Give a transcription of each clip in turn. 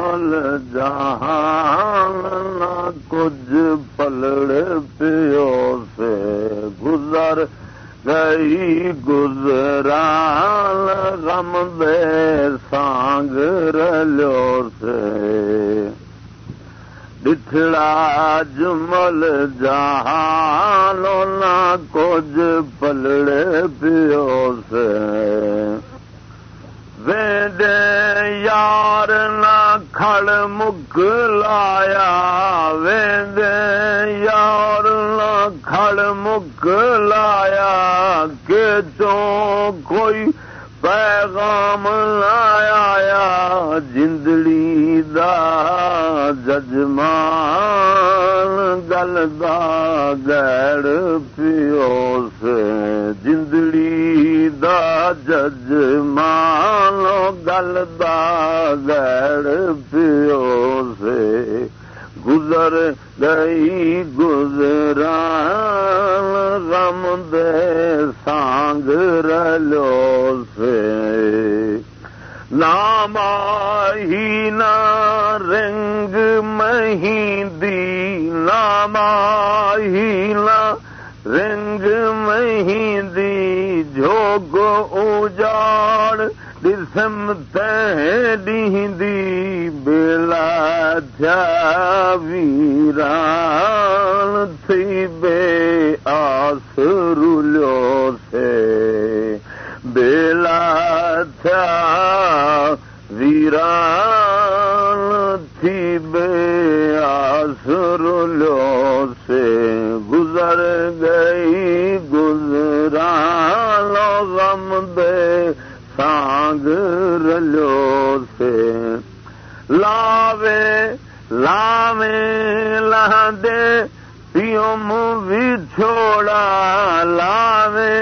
جمل جہان نہ کچھ پلڑ پیو سے گزر گئی گزران غم دے سانگ رلو سے۔ بچھڑا جمل جہان نہ کچھ پلڑے پیو سے۔ ویندے یار نہ کھڑ مک لایا ویندے یار نہ کھڑ مک لایا کہ چوں کوئی پیغام لایا جندڑی دا ججمان گل دا گڑ پیو سے جندڑی دا ججمان گل دا گڑ پیو سے گزر گئی گزران غم دے سانگ رلو سے۔ نام ہی نا رنگ مہندی نام ہی نا رنگ مہندی، جھوگ اجاڑ۔ دسم دی بلا تھیا ویران تھی بے آس رولو سے بلا تھیا ویران تھی بے آس رولو سے گزر گئی گزران غم دے سانگ رلو سے۔ لاوے لاوے لہدے پیوم بھی چھوڑا۔ لاوے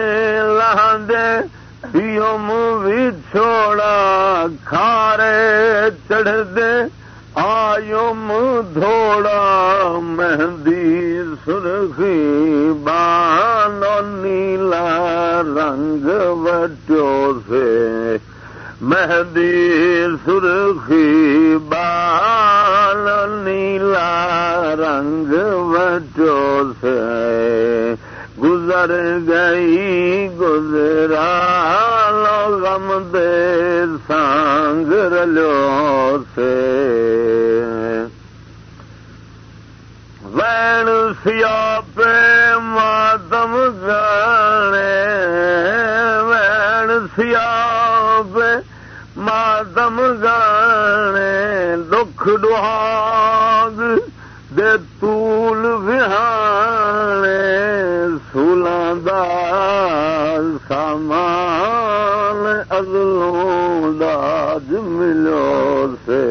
لہدے پیوم بھی چھوڑا۔ کھارے چڑھ دے آیوم دھوڑا مہندی سرخی بانو نیلا رنگ بٹو سے مہندی سرخی بال نیلا رنگ بٹو سے گزر گئی گزرا غم دے سانگ رلو سے۔ وین سیا پہ ماتم گانے وین سیا پہ ماتم گانے دکھ ڈہاگ دے طول وہانے، سولاں دا سامان اگلوں داج ملو سے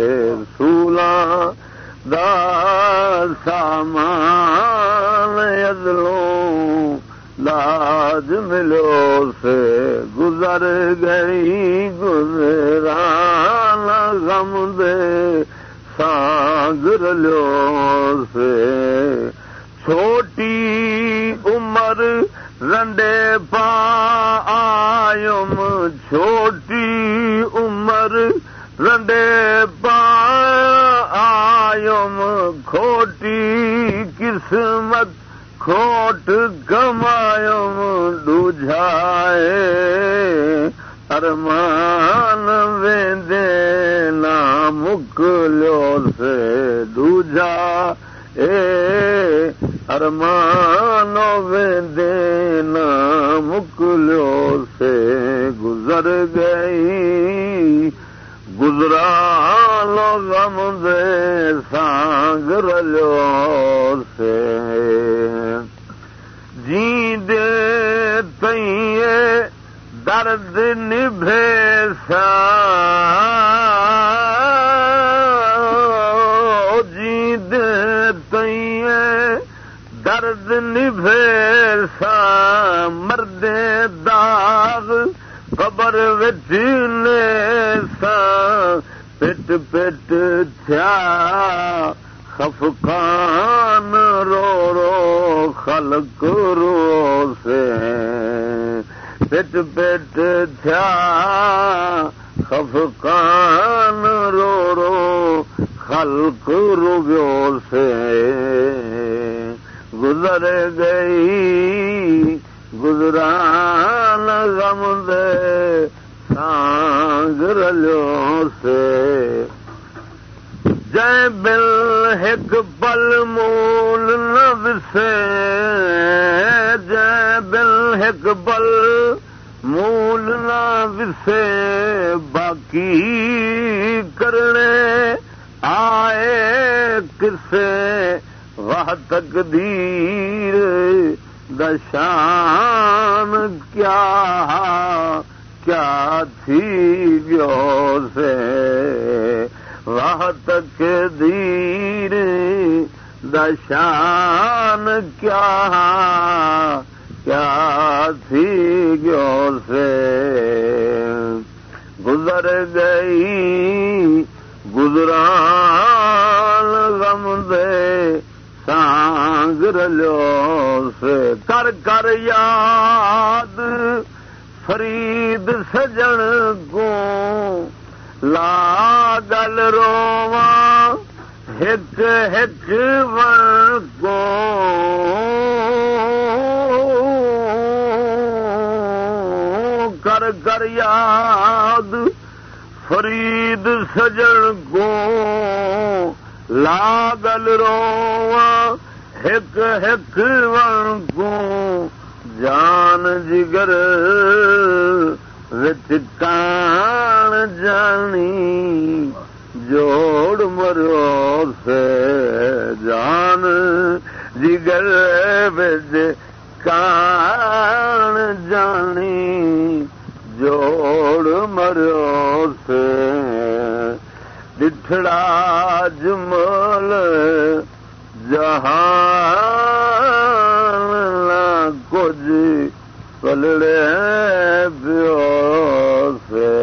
سولاں دا سامان ادلوں لاج ملو سے گزر گئی گزران، غم دے ساگر لو سے، چھوٹی عمر رنڈے پا آم چھوٹی عمر، رنڈے پا آم کھوٹی قسمت، کھوٹ کمایم ڈوجھائے ارمان ویندے نام مکلو سے ڈوجا اے ارمان ویندے نام مکلو سے گزر گئی۔ گزرا لو غم دے سانگ رلو سے۔ جی دے تئیے درد نبھے سا۔ نبھے سا مرد داغ خبر وچنے سا، پٹ پٹ تھیا خفقان رو رو خلق رو سے پٹ پٹ تھیا خفقان رو رو خلق رویوں سے گزر گئی، گزران غم دے سانگ رلوں سے۔ جے بل ایک پل مول سے جے بل ایک پل مول وسے، باقی کرنے آئے کسے؟ وہ تقدیر دشان کیا کیا تھی گو سے؟ وہ تقدیر دشان کیا کیا تھی گو سے؟ گزر گئی گزران سانگ سے کر کر یاد، فرید سجن کو لا گل رواں ہک ہک ون کو کر کر یاد، فرید سجن کو لاگل رو ہک ہک ون کو جان جگر وچ کان جانی، جوڑ مرو سے جان جگر وچ کان جانی، جوڑ مرو سے۔ دٹھڑا جمل جہان کچھ پلڑے پیو سے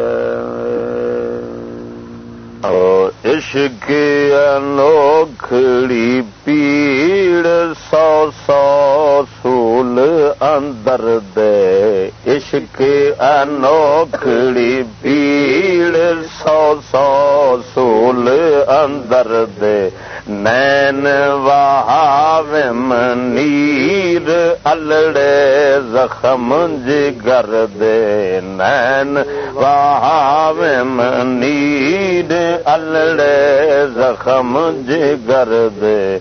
عشق انوکھڑی پیڑ سو سو سول اندر دے۔ عشق انوکھڑی پیڑ سو سو سول اندر دے۔ نین وہاوم نیر الڑے زخم جگر دے۔ نین وہاوم نیر الڑے زخم جگر دے۔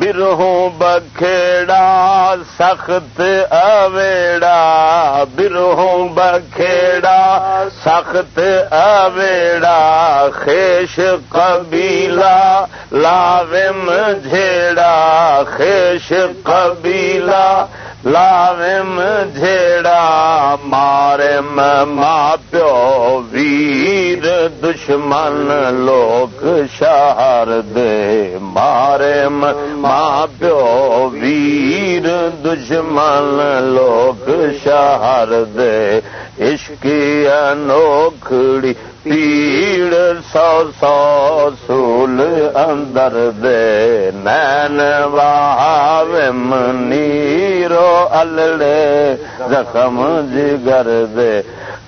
برہوں بکھیڑا سخت اویڑا۔ برہوں بکھیڑا سخت اویڑا۔ خیش قبیلہ لاوم جھیڑا۔ خیش قبیلہ لاوم جھیڑا مارم ماں پیو ویر دشمن لوک شہر دے مارم ماں پیو ویر دشمن لوک شہر دے عشقی انوکھڑی، پیڑ سو سو سول اندر دے۔ نین واہم نیرو الڑے، زخم جگر دے۔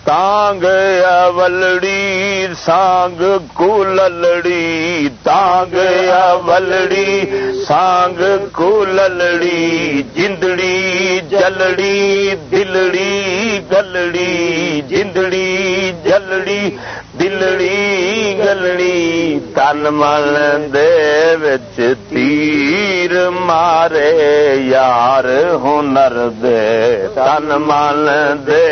تانگ اولڑی، سانگ کولڑی تانگ اولڑی سانگ کولڑی جندڑی، جلڑی، دلڑی، گلڑی، جندڑی، جلڑی، دلڑی، گلڑی، تن من دے تیر مارے، یار ہنر دے، تن من دے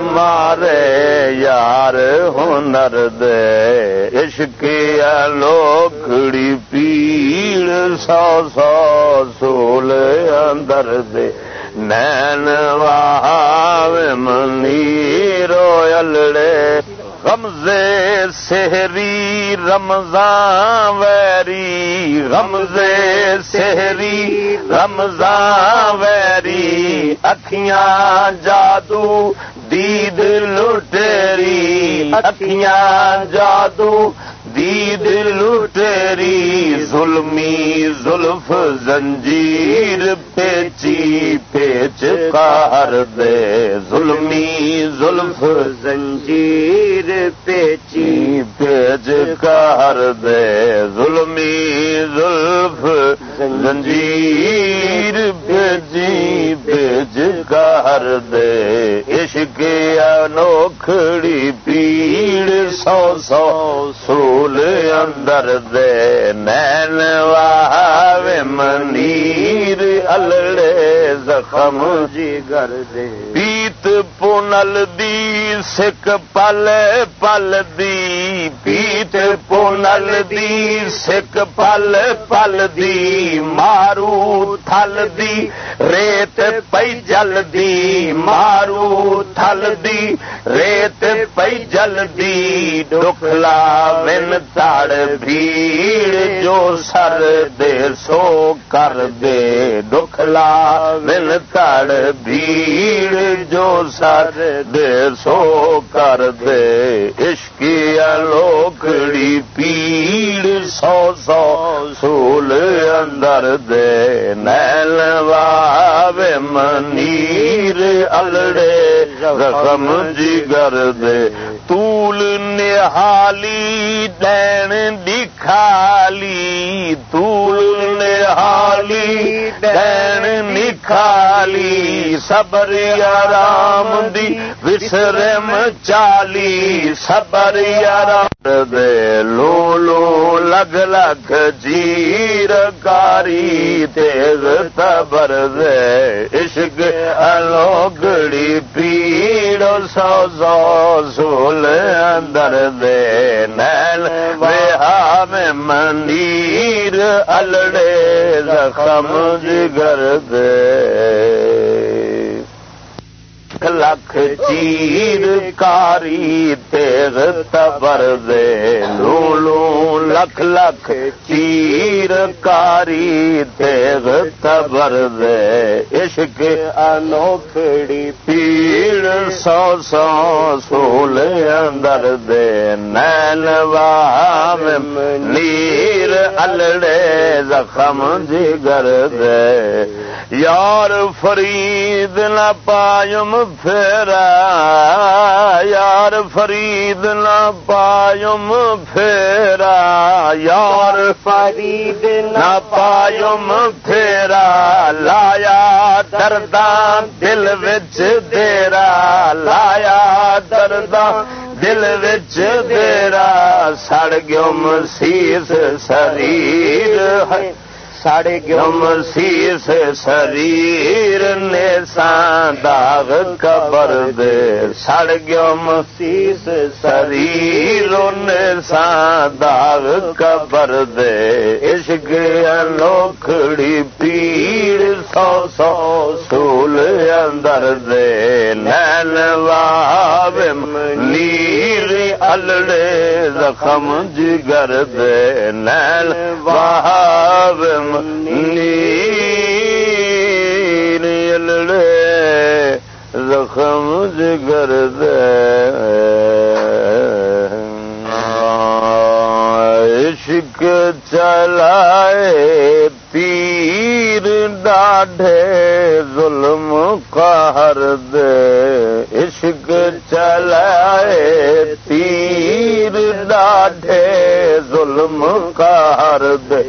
مارے یار ہنر دے۔ عشق لوکڑی پیڑ سو سو سول اندر دے۔ نین واہ منی رویلڑے غمزے سہری رمضان ویری غمزے سہری رمضان ویری اکھیاں جادو دید لٹری اکھیاں جادو دید لٹیری ظلمی زلف زنجیر، پیچی، پیچ کار دے۔ ظلمی زلف زنجیر، پیچی، پیچ کار دے۔ ظلمی زلف زنجیر، پیچی، پیچ کار دے عشق انوکھڑی پیڑ سو سو سول اندر دے نین واہ منیر الڑے زخم جی دے۔ پیت پونل دی، سکھ پل پل دی۔ پیت پونل دی، سکھ پل پل دی۔ مارو تھل دی، ریت پئی جل دی۔ مارو تھل دی، ریت پئی جل دی۔ ڈکلا من تاڑ بھیڑ جو سر دے، سو کر دے۔ ڈکلا من تاڑ بھیڑ جو سر دے سو کر دے۔ عشقی لوکڑی پیڑ سو سو سول اندر دے۔ نیل واو منیر الڑے رقم جگر دے۔ طول نہالی دین دکھالی طول نہالی دین نکھالی صبر آرام دی وسرم چالی صبر آرام دے لو لو لگ لگ جیر کاری تیز تبر دے عشق الوگڑی پیڑ سو سو گل اندر دے نیل وہا میں منیر الڑے زخم جگر دے لکھ چیر کاری تیز تبر دے۔ لو لو لکھ لکھ چیر کاری تیز تبر دے۔ عشق انوکھڑی پیڑ سو سو سول اندر دے۔ نین وام نیر الڑے زخم جگر دے۔ یار فرید نہ پایم پھیرا یار فرید نہ پایم پھیرا یار فرید نہ پایم پھیرا لایا درداں دل وچ دیرا لایا درداں دل وچ دیرا سڑ گم سیس شریر ہے۔ ساڑے گم سیس شریر نے داغ قبر دے سڑ گم سیس شریر نے داغ قبر دے عشق انوکھڑی پیڑ سو سو سول اندر دے نین واو نیر الڑے زخم جگر دے نین واو نیر الڑے زخم جگر دے عشق چلائے پیر ڈاڈھے ظلم قہر دے۔ عشق چلائے پیر ڈاڈھے ظلم قہر دے۔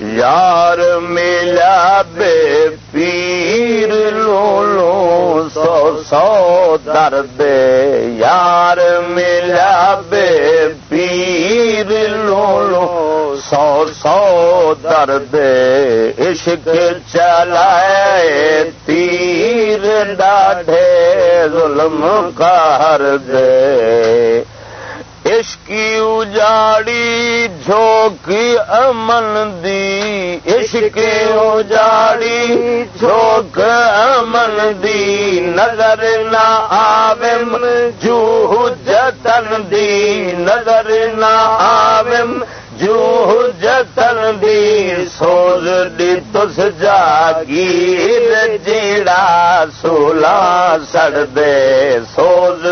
یار ملا بے پیر لو لو سو سو درد یار ملا بے پیر لو سو سو درد عشق چلائے، تیر ڈاڈھے ظلم کر دے۔ عشقی اجاڑی جھوکی امن دی۔ عشق اجاڑی جھوک امن دی۔ نظر نہ آوم جو جتن دی۔ نظر نہ آوم جو جتن دی سوز دی تس جاگیر جیڑا سولا سڑ دے۔ سوز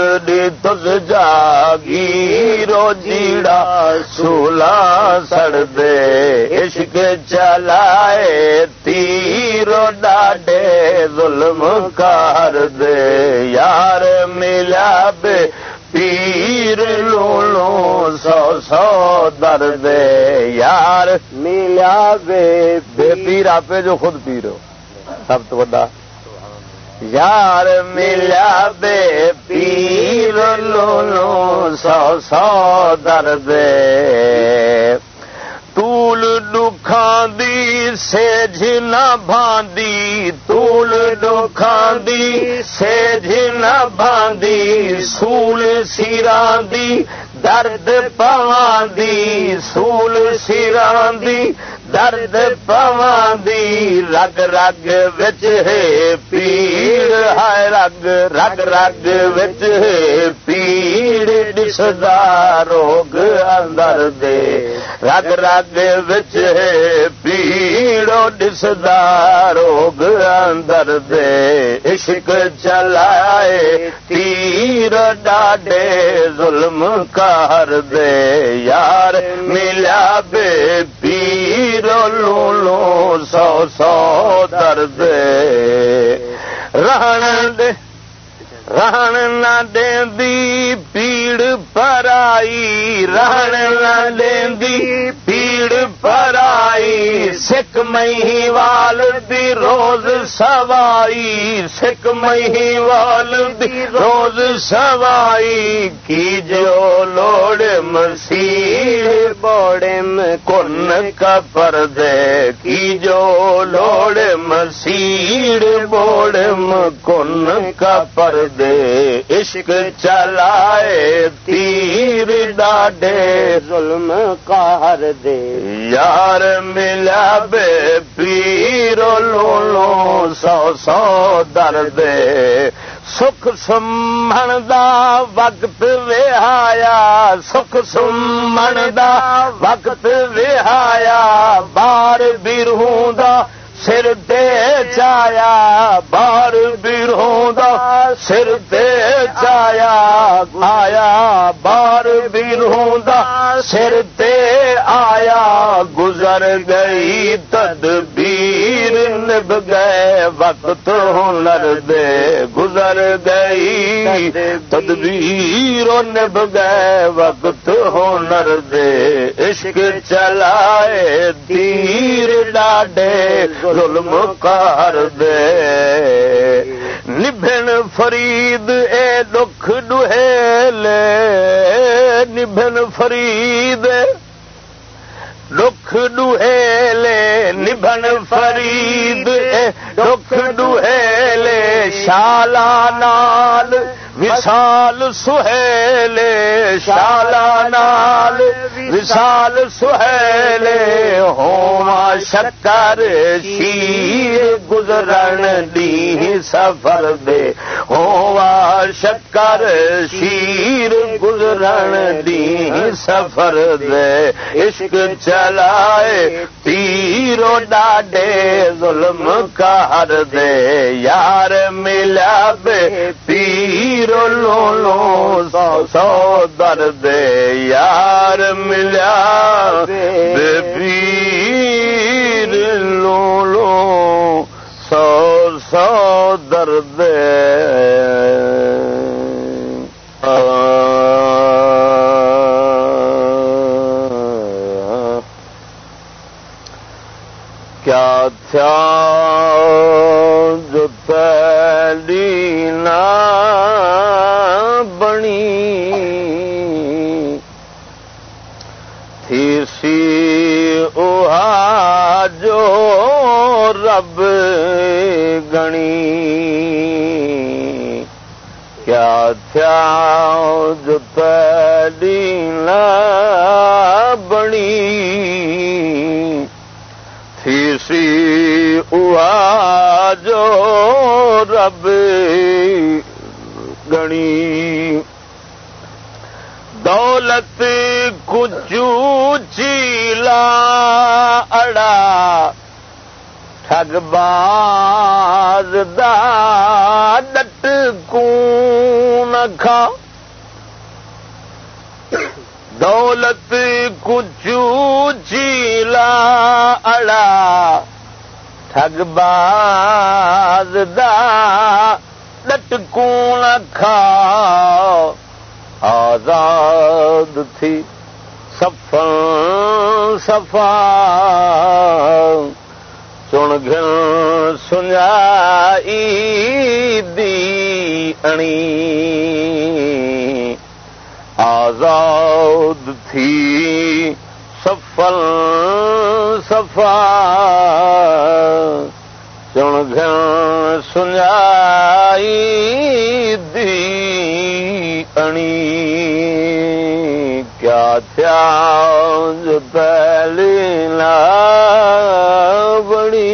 تس جاگی جیڑا سولا سڑ دے۔ عشق چلائے تیرو ڈاڈے ظلم کر دے۔ یار ملا بے پیر لو لو سو سو درد یار ملا بے بے پیر۔ آپ جو خود پیر ہو۔ سب تو بڑا۔ یار ملا بے پیر لو لو سو سو درد طول دکھان دی سیج نہ باندی طول دکھان دی سیج نہ باندی سول سیران دی درد پوان دی سول سیران دی درد پوان دی رگ رگ وچ ہے پیڑ ہے رگ رگ رگ وچ ہے پیڑ ڈسدا روگ اندر دے۔ رگ رگ وچ ہے پیڑ ڈسدا روگ اندر دے۔ عشق چلائے تیر ڈاڈے ظلم کر دے۔ یار ملا بے پیر لو لو سو سو درد رہن دے۔ رہن نہ دی پیڑ پرائی رہن نہ دی پیڑ پرائی سکھ مہی وال دی روز سوائی، سکھ مہی وال دی روز سوائی، کی جو لوڑ مسیح بوڑے میں کن کا پردے کی جو لوڑ مسیڑ بوڑ کن کا پردے عشق چلائے تیر ڈاڈے، ظلم کار دے۔ یار ملا بے پیرو لو لو سو سو درد۔ سکھ سمن دا وقت وہایا سکھ سمن دا وقت وہایا بار برہوں دا سر تے چایا بار برہوں دا سر تے چایا آیا، بار برہوں دا سر تے آیا، گزر گئی تدبیر۔ نب گئے وقت ہنر دے۔ گزر گئی تدبیر۔ نب گئے وقت ہنر دے۔ عشق چلائے تیر ڈاڈے۔ ظلم کر دے۔ نبھن فرید، اے دکھ ڈہیلے نبھن فرید، دکھ ڈہیلے نبھن فرید، اے دکھ ڈہیلے شالا نال وشال سہیلے شالا نال وشال سہیلے ہوما شکر شیر گزرن دی سفر دے۔ ہوا شکر شیر گزرن دی سفر دے۔ عشق چلائے تیرو ڈاڈے، ظلم کر دے۔ یار ملا بے پیر لو لو سو سو درد یار ملا۔ پیر لو لو سو سو درد۔ کیا تھا؟ رب گنی۔ کیا تھا جو تیلی نہ بنی۔ تھی سی اوا جو رب گنی۔ دولت کچو چیلا اڑا۔ ٹھگ باز دا ڈٹ کو کھا؟ دولت کچو چیلا اڑا۔ ٹگ باز ڈٹکون کھا؟ آزاد تھی سفا سفا۔ چن گن سنجائی دی انی آزاد تھی سفل سفا چن گن سنجائی دی انی کیا تھیا جو پہلی لا بڑی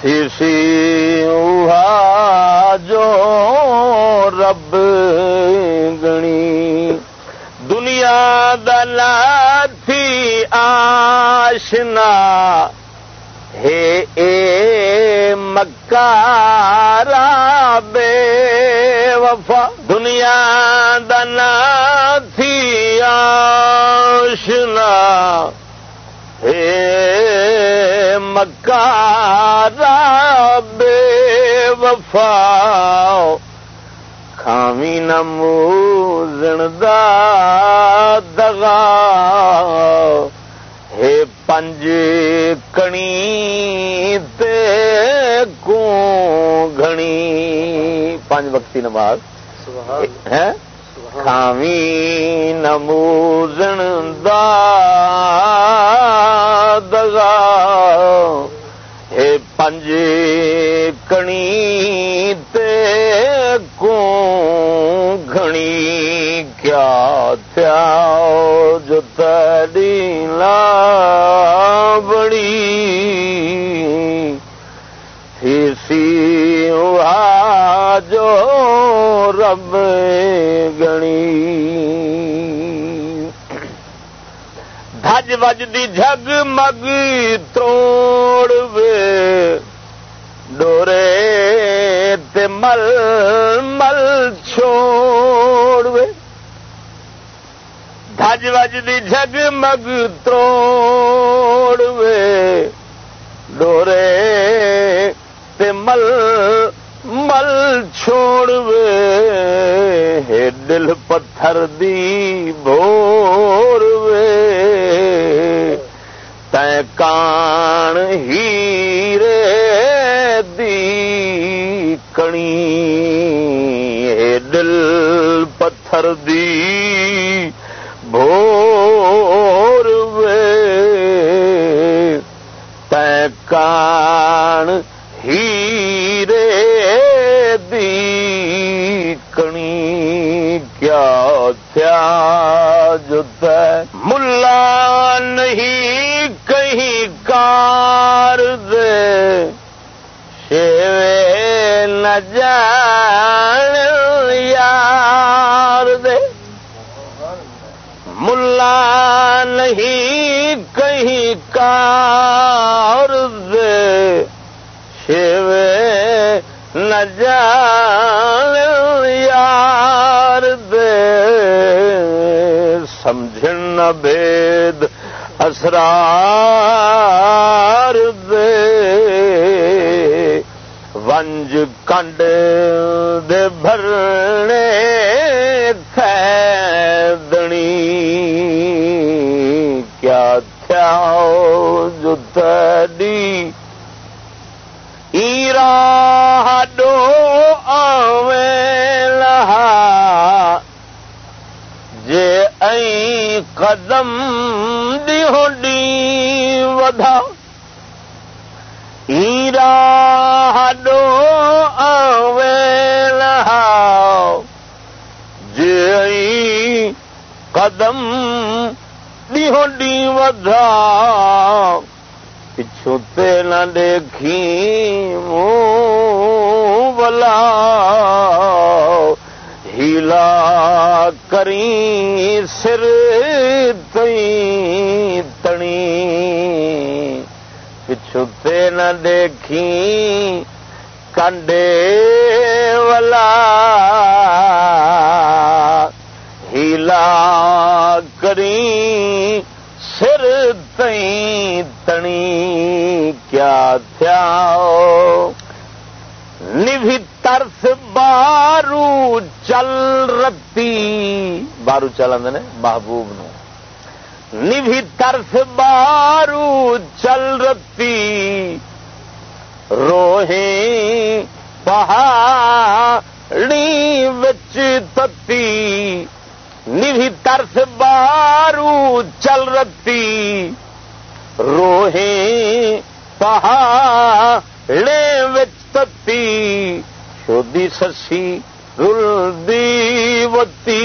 تھی سی جو رب گنی دنیا دلا تھی آشنا ہے اے مکارا بے وفا۔ دنیا دنا تھی آشنا۔ ہے مکارا بے وفا۔ کھاوی نموزن دا دغا۔ پنج کنی تے کو گھنی۔ پانچ وقتی نماز۔ کھاوی نموزن دا دغا۔ ہے پنج کنی تے کو گھنی۔ کیا تھیا جو تیری لا بڑی تھی سی جو رب گنی دج وج دی جگ مگ توڑ وے ڈورے تے مل مل چھوڑ وے دج وج دی جگ مگ توڑ وے ڈورے تے مل مل چھوڑ وے دل پتھر دی بور وے تے کان ہیرے دی کنی دل پتھر دی بور وے تے کان ہیرے دی کنی کیا تھیا جو ملا نہیں کہیں کار دے شیوے نہ جان ملا نہیں کہیں کار دے شیوے نہ جان یار دے۔ سمجھن بید اسرار دے۔ ونج کنڈ دے بھرنے تھے۔ دنی کیا تھیا جو تیری ایرا ڈو آویں لہا۔ جے ای قدم دی ہونڈی ودھا۔ ایرا ڈو آویں لہا جے ای قدم دی ہونڈی ودھا پچھو نہ دیکھی بلا ہیلا کری سر تئی تنی پچھو تے نہ دیکھی کنڈے والا لا کری سر تئی تنی، کیا تھیا؟ نی ترس بارو چل رتی۔ بارو چل آدھے محبوب نو۔ نی ترس بارو چل رتی۔ روہی پہاڑی وچ تتی۔ نی ترس بارو چل رتی روہی پہاڑے وچ تتی شودی سسی رلدی وتی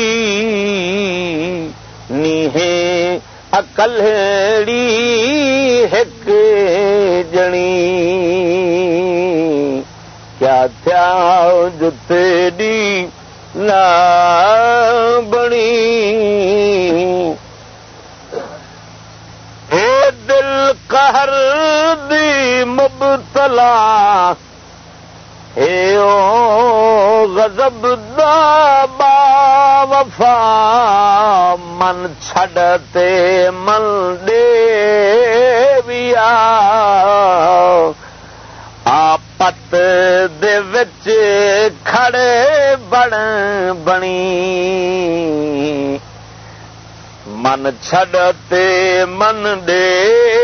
نیہے اکلڑی ایک جنی کیا تھیا جتری نہ بنی قہر دی مبتلا، اے او غضب دا با وفا، من چھڑتے من دے ویا۔ آپت دے وچ کھڑے بن بنی۔ من چھڑتے من دے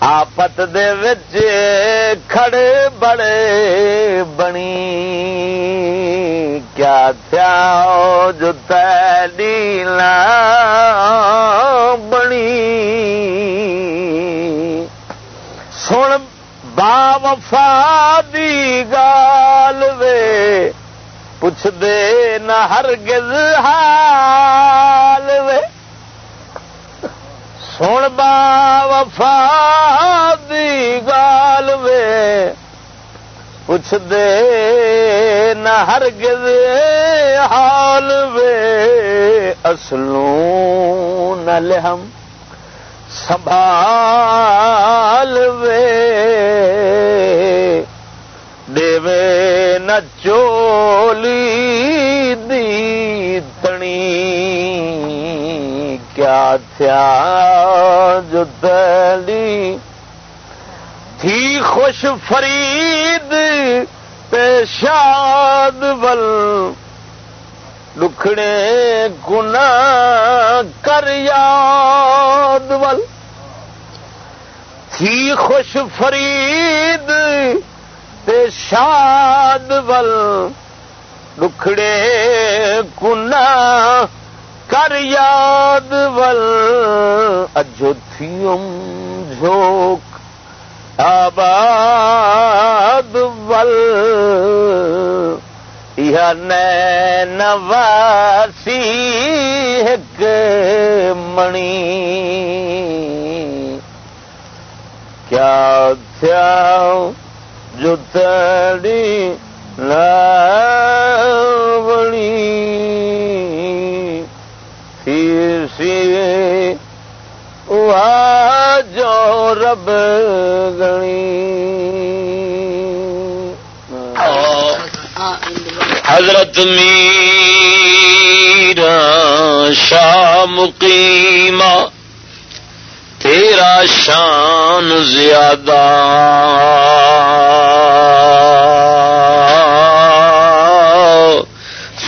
آپت دے وچ کھڑے بڑے بنی۔ کیا تھیا جو تیلا بنی۔ سن با وفا دی گال وے، پوچھ دے نہ ہرگز حال وے۔ سن با وفا دی گال وے پوچھ دے نہ ہرگز حال وے اصلوں نہ لہم سنبھال وے دیوے نہ چولی کیا تھیا جو دلی تھی خوش فرید پیشاد ول دکھڑے گنا کر یاد ول تھی خوش فرید پیشاد ول دکھڑے گنا کر یاد ول اجوتھیم جھوک آباد ول یہ نواسی ایک منی کیا تھیا جو تڑی لاوڑی رب گنی۔ حضرت میرا شاہ مقیمہ تیرا شان زیادہ۔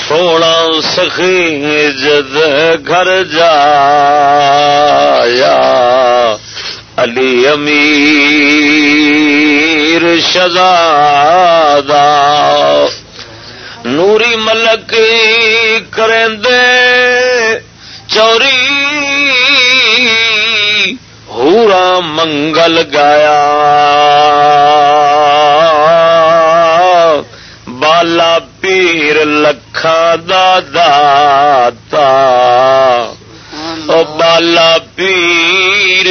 سونا سخی جد گھر جایا۔ علی امیر شزادہ نوری ملک کریں دے چوری ہورا منگل گایا بالا پیر لکھا دادا او بالا پیر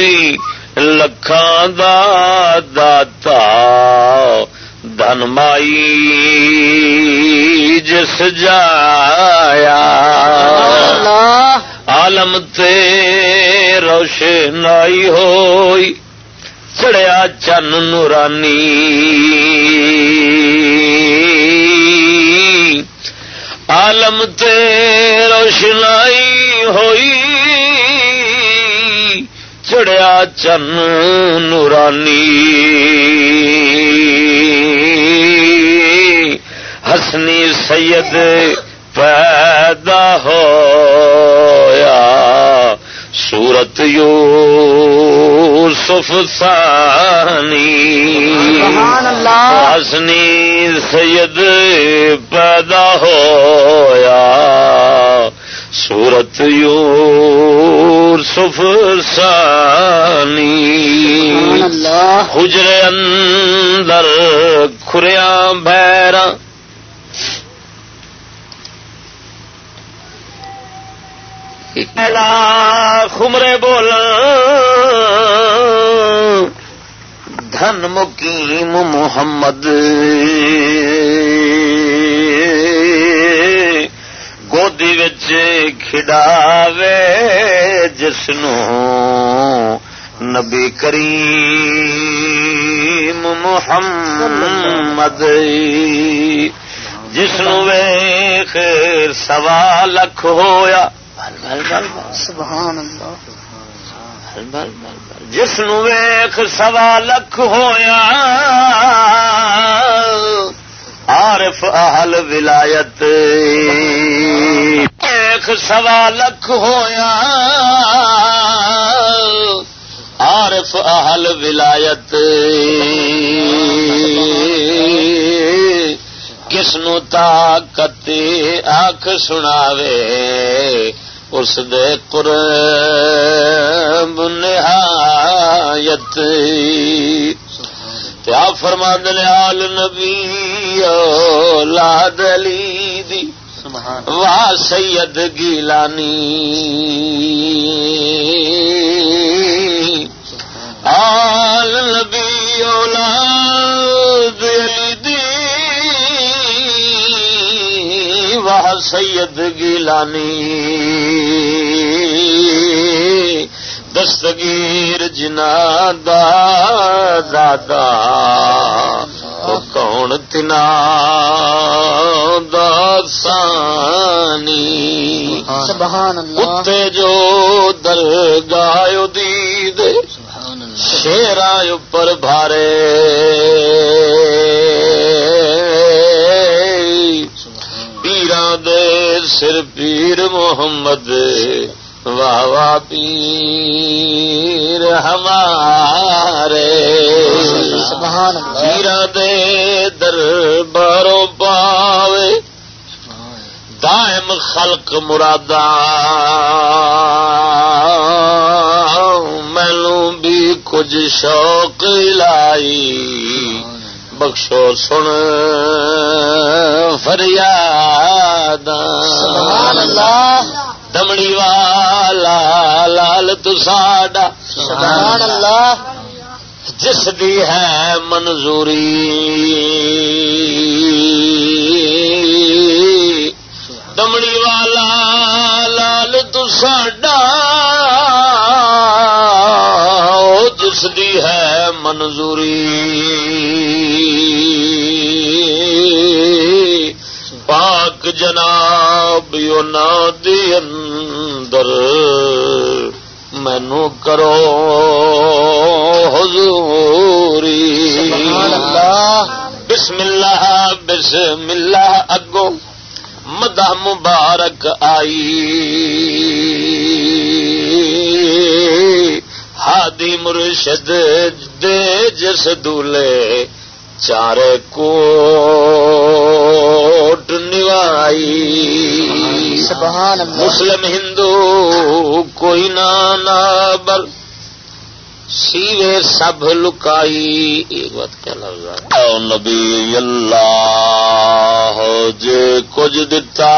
لکھا دادا دن مائی جس جایا عالم تے روشنائی ہوئی چڑیا چن نورانی عالم تے روشنائی ہوئی چڑیا چن نورانی حسنی سید پیدا ہو سورت یو سانی حسنی سید پیدا ہوا سورت یو سف سانی حجر اندر خوریا بہرا خمرے بول دھن مقیم محمد۔ گودی کھڈاوے جس نبی کریم محمد جس ویخ سوا لکھ ہویا۔ جس ویخ سوا لکھ ہویا۔ عارف اہل ولایت۔ ایک سوا لکھ ہویا۔ عارف اہل ولایت۔ کس نو طاقت آخ سناوے، اس دے قرب نہایت۔ کیا فرما دلیال نبی اولاد علی دی واہ سید گیلانی۔ آل نبی اولاد علی دی واہ سید گیلانی۔ دستگیر جنا دادا کون تنا دسانی اتنے جو در گایو دید شیرا پر بھارے سر پیر محمد واہ واہ پیر ہمارے پیرا دے درباروں پاوے دائم خلق مرادہ مینو بھی کچھ شوق لائی بخشو سن فریاد دمڑی والا لال تساڈا جس دی ہے منظوری۔ دمڑی والا لال تساڈا جس دی ہے منظوری۔ پاک جناب دی اندر مینو کرو۔ حضوری. بسم اللہ. بسم اللہ اگو مدہ مبارک آئی. ہادی مرشد دے جس دولے چارے کوٹ نوائی. مسلم ہندو کوئی نانا بل سیوے سب لکائی ایک بات کیا لفظ نبی اللہ، جے کچھ دتا۔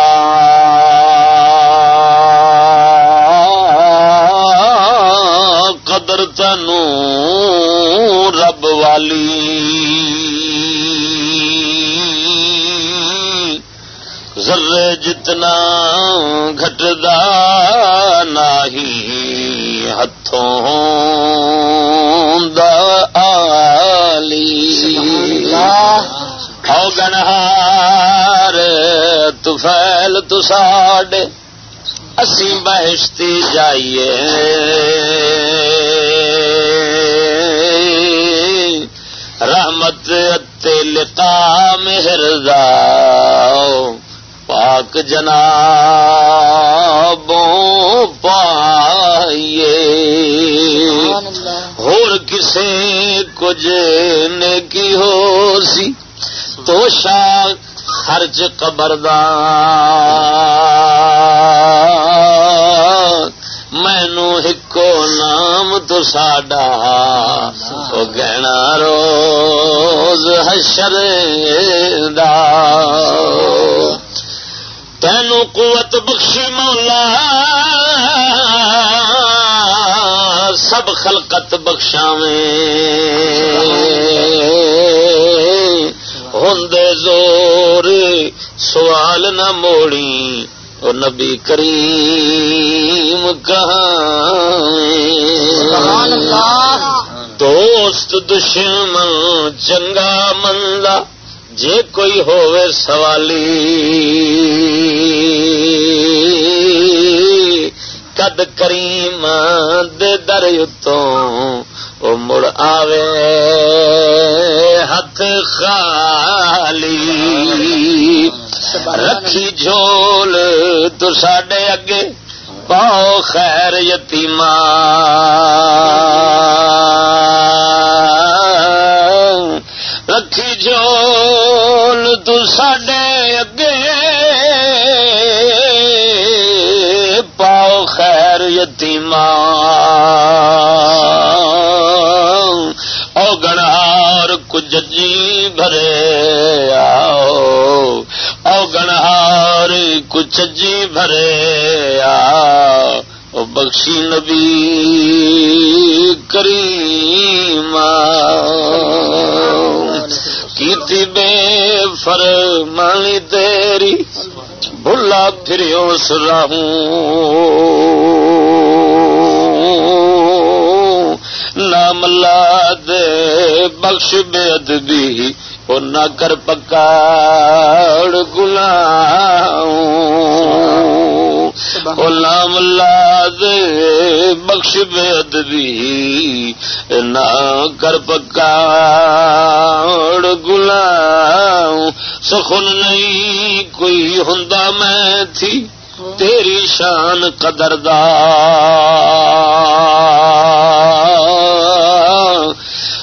قدر تینو رب والی۔ ذرے جتنا گھٹدا نہیں ہاتھوں آلی۔ او گنہار تفیل تو ساڈے اسی بہشتی جائیے۔ رحمت لتا مہر پاک جناب پائیے۔ ہور کسے کچھ نیکی ہو سی تو شاہ خرچ قبردار مینو ہکو نام تو ساڈا وہ گہنا روز حشر دا۔ تینو قوت بخشی مولا سب خلقت بخشاویں ہوں زور سوال نہ موڑی او نبی کریم کہاں دوست دشمن چنگا مندا جے کوئی ہوئے سوالی کد کریم دے در او مڑ آوے ہاتھ خالی رکھی جھول تو ساڈے اگے پاؤ خیر یتیم رکھی جھول تو ساڈے اگے پاؤ خیر یتیم او گنہار کجی بھرے آؤ او گنہار کچھ جی بھرے آؤ بخشی نبی کریم کیتی بے فرمانی تیری، بھلا پھر اس راہوں۔ نام لا دے، بخش بے ادبی وہ نہ کر پکاڑ گلا نام لا دے بخش بے ادبی نہ کر پکاڑ گلا سخن نہیں کوئی ہوں میں تھی، تیری شان قدردار۔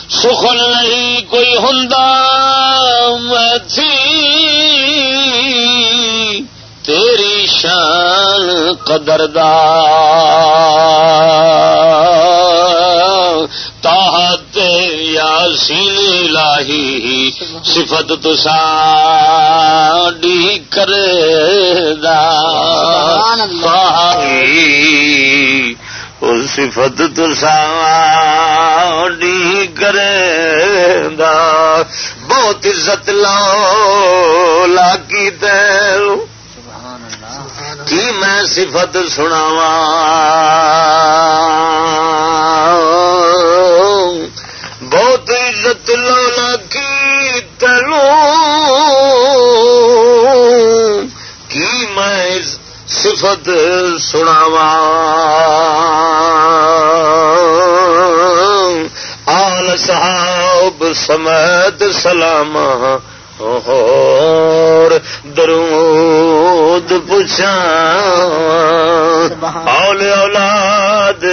سخن نہیں کوئی ہوں میں تھی قدردار تاہت یاسین لاہی صفت تو ساڈی کر صفت تو ساڈی کر بہت عزت لو لاگی تیرو کی میں صفت سناوا بہت عزت لولا کی تلو کی میں صفت سناوا آل صحاب سمیت سلام درود پوچھا اول اولاد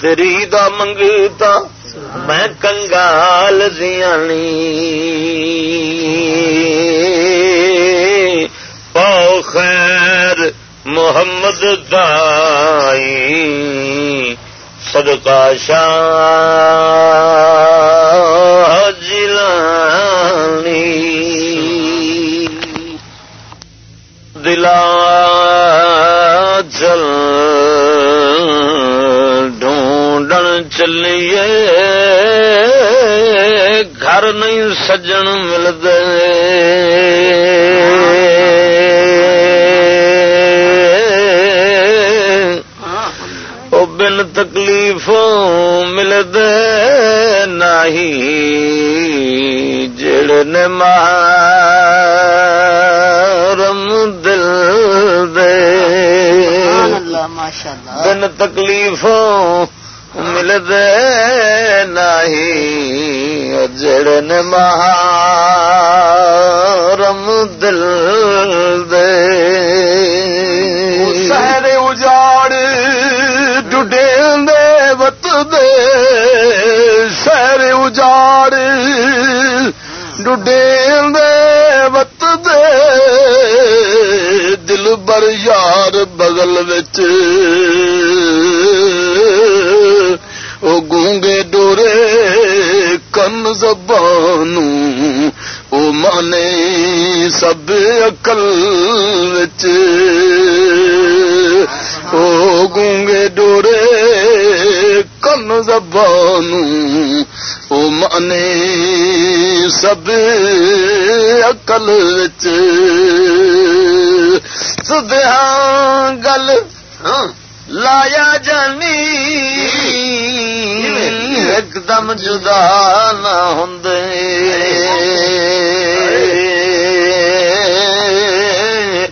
تری دا منگتا میں کنگال دیانی پاؤ خیر محمد دائی۔ صدقہ شاہ جلانی دلا چل ڈھونڈن چلیے گھر نہیں سجن ملتے بن تکلیفوں ملد نہیں جڑ نے محرم دل دے۔ بن تکلیفوں ملد نہیں جڑ نے محرم دل دے۔ شہر اجاڑ ڈڈے دے وت دے سہر اجاڑ ڈڈے دے وت دے دل بر یار بغل وچ۔ او گونگے ڈورے کن زبان او مانے سب اکل وچ۔ او گونگے ڈورے کن زبان او مانے سب اکل وچ۔ گل لایا جانی۔ ایک دم جدا نہ ہوں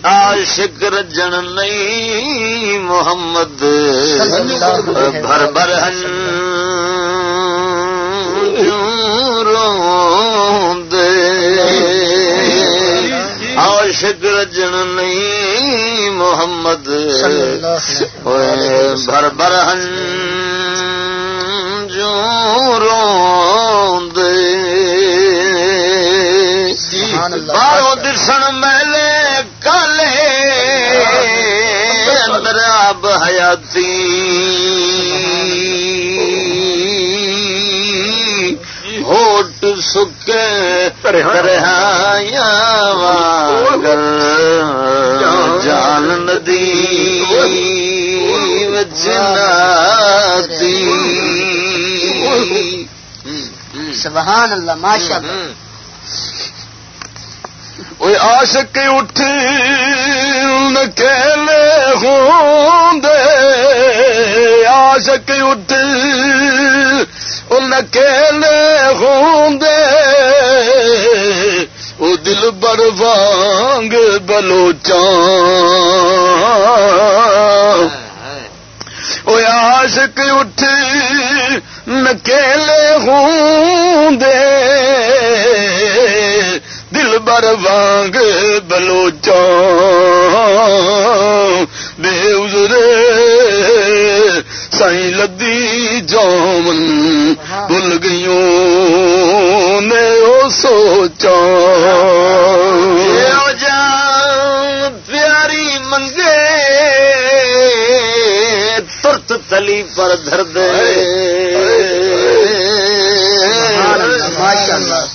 عاشق رجن نہیں محمد بھر بھر عاشق رجن نہیں محمد بھر بھر ہن جو روندے باروں دسن میلے حیاتی ہوٹ سکے رہایا واگر جال ندی وجناتی سبحان اللہ ماشاء اللہ عاشق اٹھ کہلے ہوں دے، عاشق اٹھ ان کہلے ہوں دے۔ وہ دل بر وانگ بلوچاں وہ عاشق اٹھ نکیلے ہوں دے۔ دل بر وانگ بلوچاں بے ازرے سائی لدی جامن بھول گئیوں نے او سوچا پیاری منگے ترت تلی پر دھر دے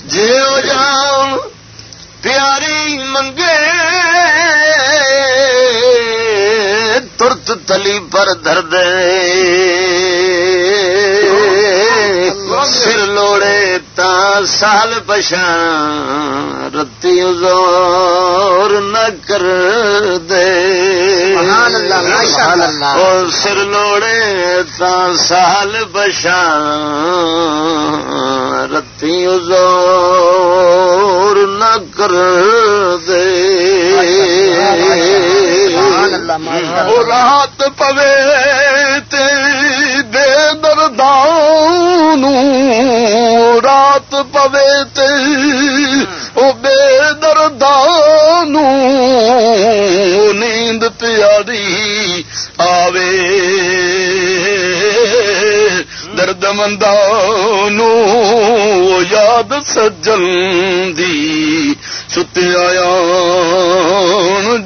جیو جان ترت تلی پر دھر دے سر لوڑے تا سال پچھان رتی زور نہ کر دے۔ اور سر لوڑے تا سال پچھان رتی زور نہ کر دے۔ رات پوے تیری دے دردان رات پوے تیری او بے دردان نیند پیاری آوے۔ درد مندانو یاد سجن دی۔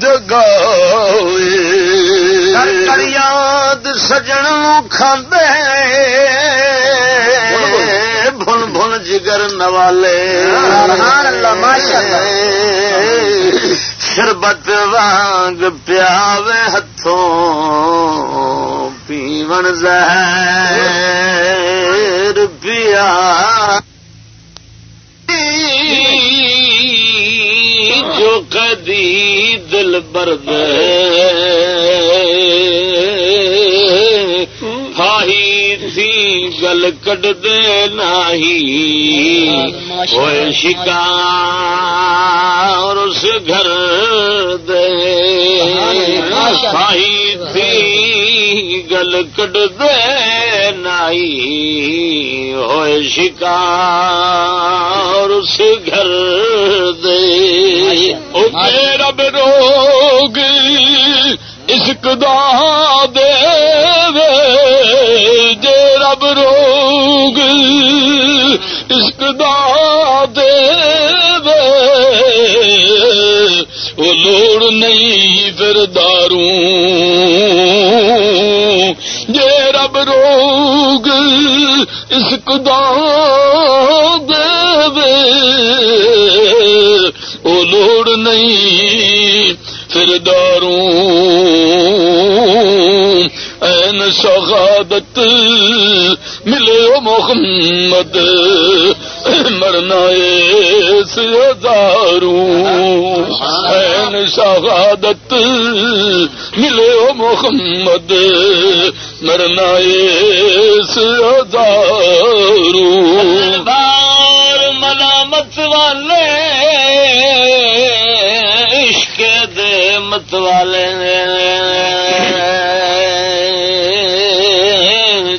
جگاوے کر یاد سجن کھاندے بھن بھن جگر نوالے شربت وانگ پیاوے ہتھوں پیون زہر پیا جو کدی دل برد ہاہی تھی گل کٹ دے نہیں ہوئے شکار اس گھر دے۔ سائی تھی گل کٹ دے نائی ہوئے شکار اس گھر دے۔ رب روگ۔ عشق دا دے جے رب روگ، عشق دا دے وہ لوڑ نہیں پھر داروں۔ جے رب روگ، عشق دا دے وہ لوڑ نہیں پھر داروں، این شہادت ملے او محمد، مرنا داروں این شہادت ملے او محمد، مرنا داروں بار ملامت والے دے مت والے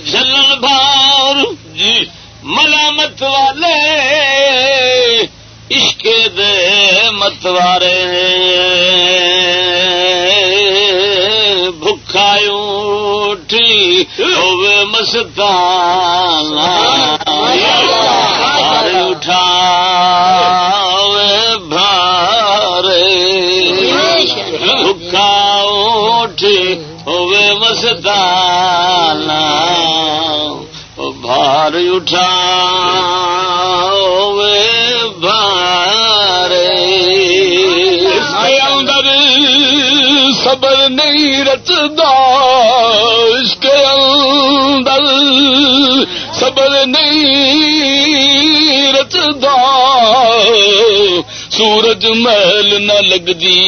جلن بار جی ملامت والے، عشق دے مت والے بھکھا اٹھی ہوے مستان اٹھا بھارے۔ بھکھا اٹھی ہوے مستان بھار اٹھا ہوے بھار صبر نہیں رچدا اس کے اندر۔ صبر نہیں رچدا سورج محل نہ لگدی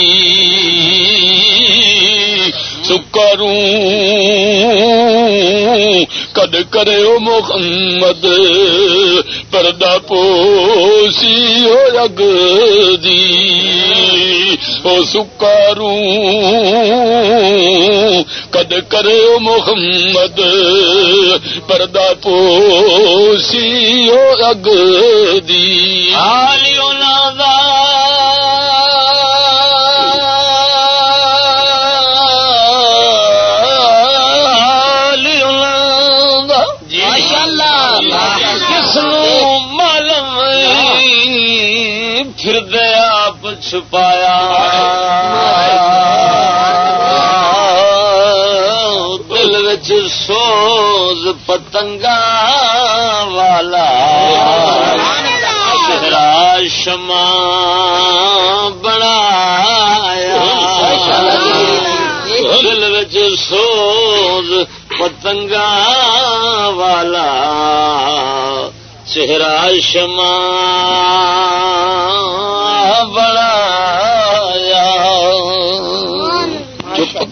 سکاروں کد کرے او محمد۔ پردہ پوسی ہو اگ دی۔ او سکاروں کد کرے او محمد پردہ پوسی ہو اگ دی حالی پھر دیا چھپایا۔ دل وچ سوز پتنگا والا۔ چہرا شما بنایا۔ دل وچ سوز پتنگا والا۔ چہرہ شما بڑایا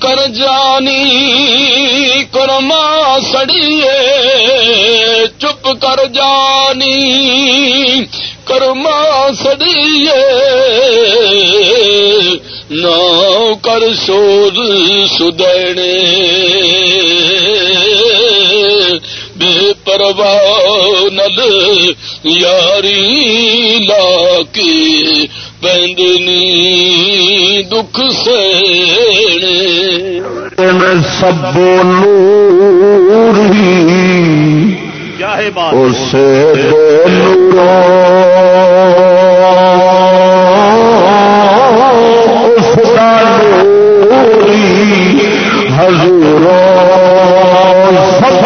کر جانی، کرما سڑیے، چپ کر جانی، کرما سڑیے، نہ کر شور سدنے بے پرواہ نل یاری لا کے بندنی دکھ سینے سب نوری کیا ہے بات۔ اسے اس کا نوری حضور سب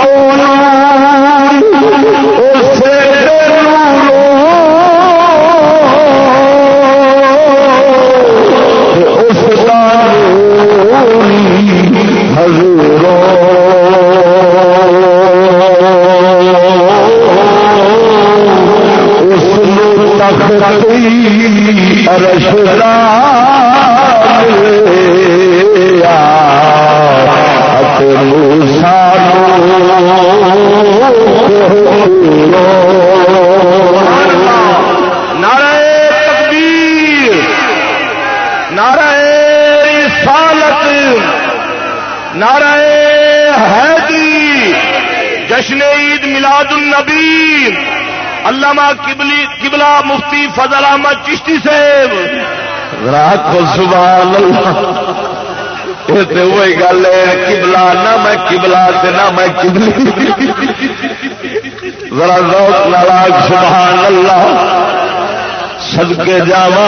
چشتی صاحب. رات کو سبحان اللہ. یہ تو وہی گل ہے کبلا نہ میں کبلا تے نہ میں کبلی ذرا ذوق ناراض سبحان اللہ. سدکے جاوا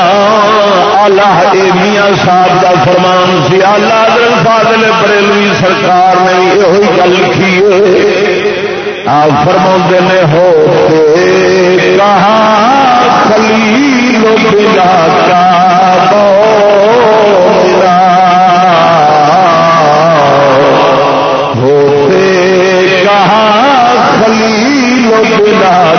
اللہ میاں صاحب کا فرمان سی۔ اللہ حضرت فاضل بریلوی سرکار نے یہ گل لکھی آپ فرما نے ہو کہاں خلیل بلا کا ہوتے کہاں خلیل بلا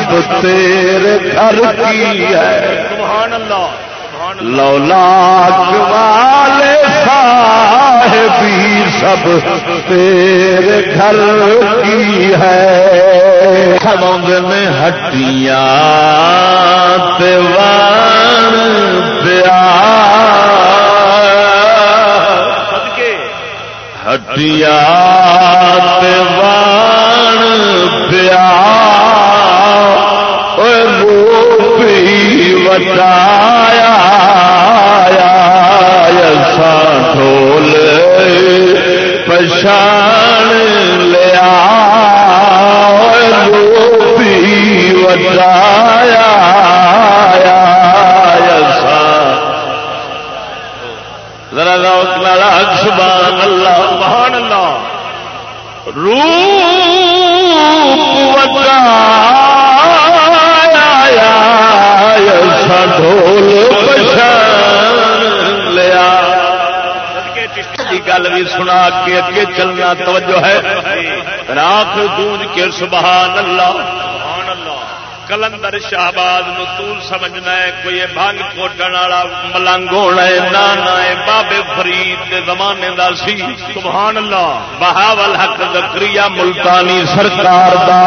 سب تیرے گھر کی ہے۔ سبحان اللہ سبحان اللہ لولا اقبال صاحبی سب تیرے گھر کی ہے۔ سمند میں ہٹیاں پیار صدقے۔ ہٹیا وان پیا روپی وٹایا سا ڈھول پچھان لیا روپی وٹایا سا ذرا ذوق نال سبحان اللہ سبحان اللہ۔ روپ پچھان لیا۔ گل بھی سنا کے اگے چلنا توجہ ہے۔ راک گونج کے سبحان اللہ کلندر شہباز نو سمجھنا ہے، کوئی بھنگ کوٹن والا ملنگ ہونا ہے، نانا ہے، بابے فرید دے زمانے دا سی۔ سبحان اللہ بہاول حق زکریا ملتانی سرکار دا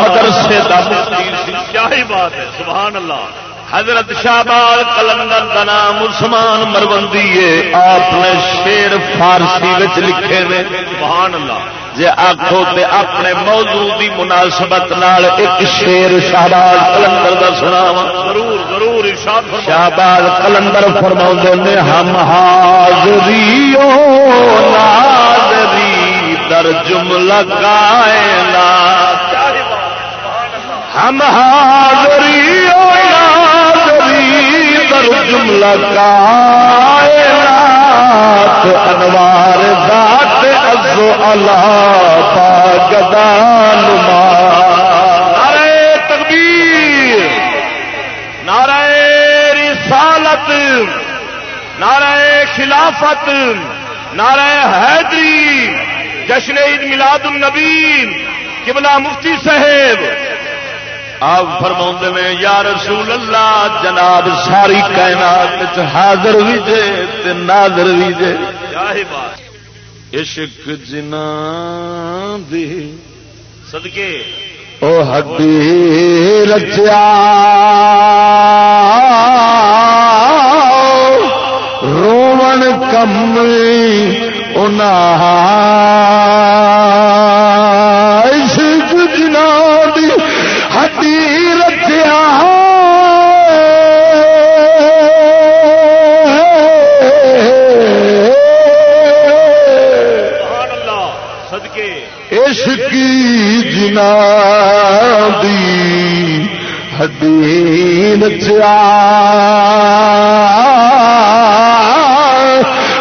مدرسے دا مفتی سی۔ کیا ہی بات ہے؟ سبحان اللہ حضرت شہباز کلندر دا نام عثمان مروندی ہے آپ نے شیر فارسی وچ لکھے نے۔ سبحان اللہ۔ جے آخو تے اپنے موضوع دی مناسبت نال ایک شیر شہباز کلندر دا سناواں۔ ضرور ضرور ارشاد شہباز کلندر فرما نے ہم حاضری ناظری در جملہ کائنات۔ ہم حاضری ناظری در جملہ کائنات انوار ذات عز اللہ پاکدان نعرہ تکبیر، نعرہ رسالت، نعرہ خلافت، نعرہ حیدری، جشن عید میلاد النبی، قبلہ مفتی صاحب آپ فرما نے یا رسول اللہ جناب ساری کائنات حاضر بھی جے تے ناظر بھی جے. عشق جنا دی۔ صدقے۔ او ہڈی رچیا رومن کم عشق ہڈی نچیا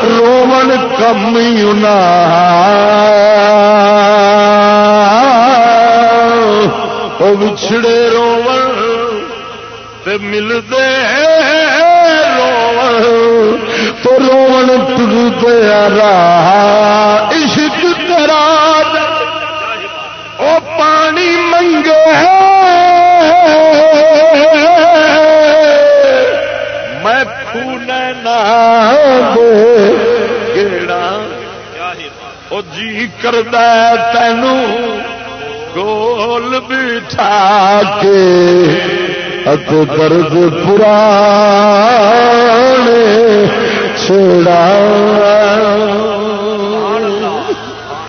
رومن کمی وہ بچھڑے رومن تے ملتے رومن۔ تو رومن ٹرتے راہ او جی کرد تین گول بٹھا کے درد پرانے چھڑا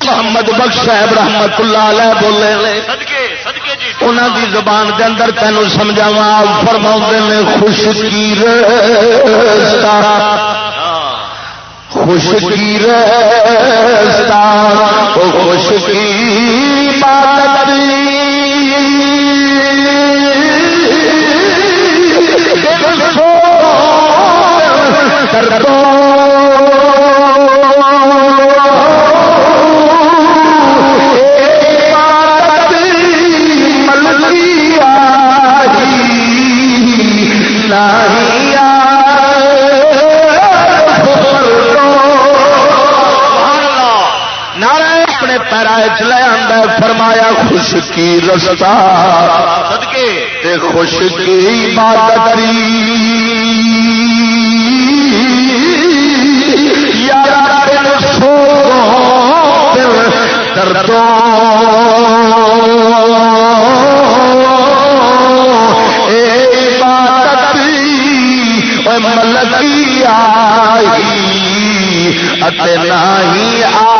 محمد بخش ہے رحمت اللہ علیہ بولے۔ انہوں دی زبان دے اندر تینوں سمجھاوا فرماؤ نے، خوش کی رستا خوش کی خوش کی بات اپنے پیرائچ لے آدھا فرمایا خوش کی رستا صدقے۔ خوش کی عبادت یار دل سو دردوں ملکی آئی اتنا ہی آئی۔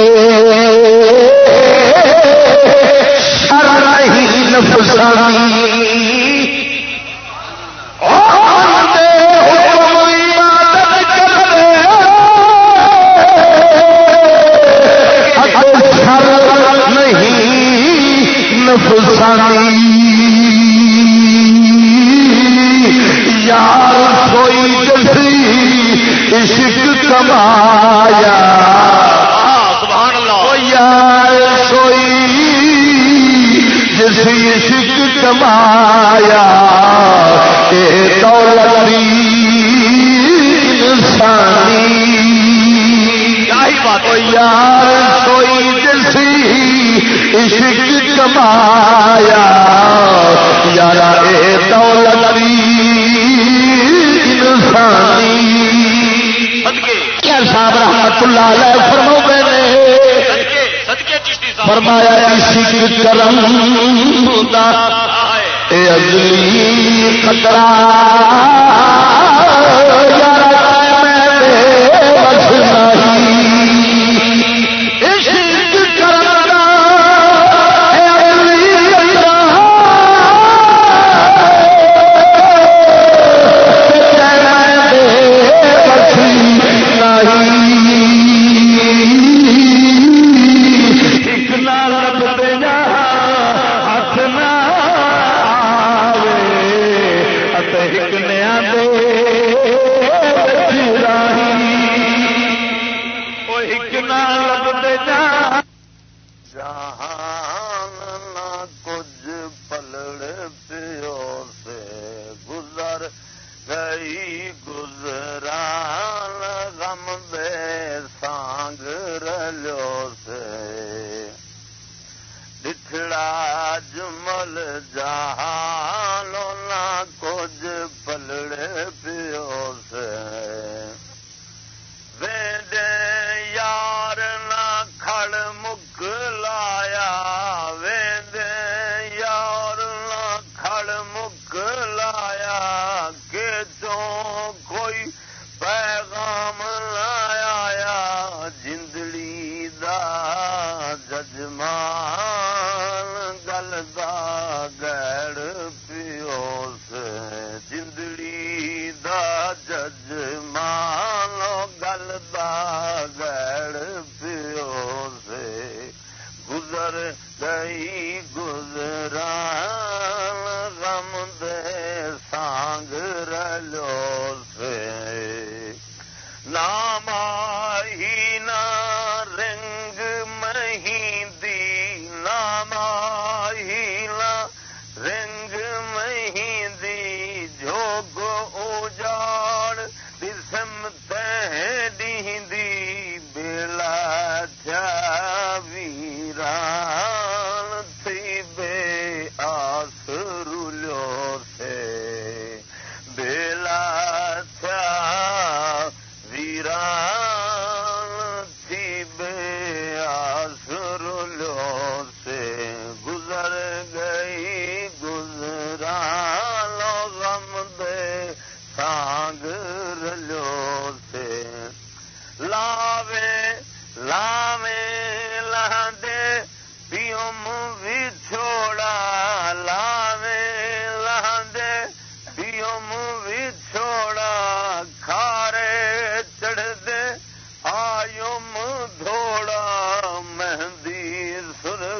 نفس جہاں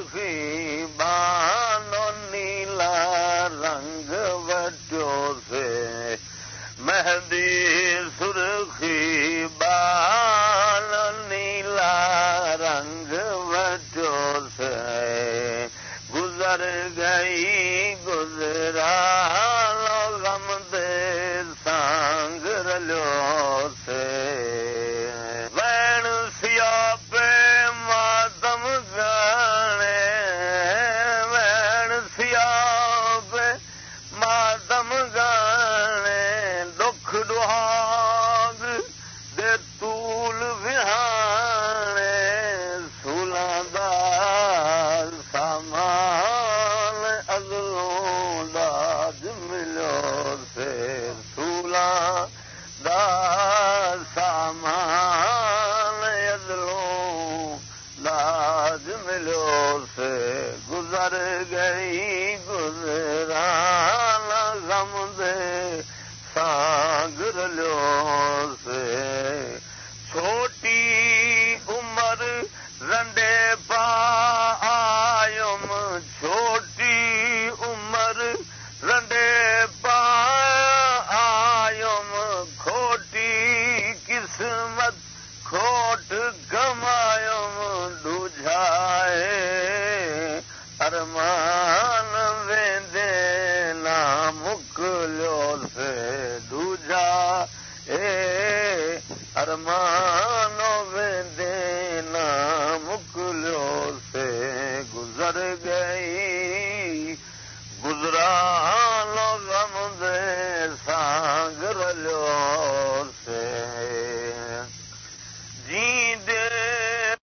سرخی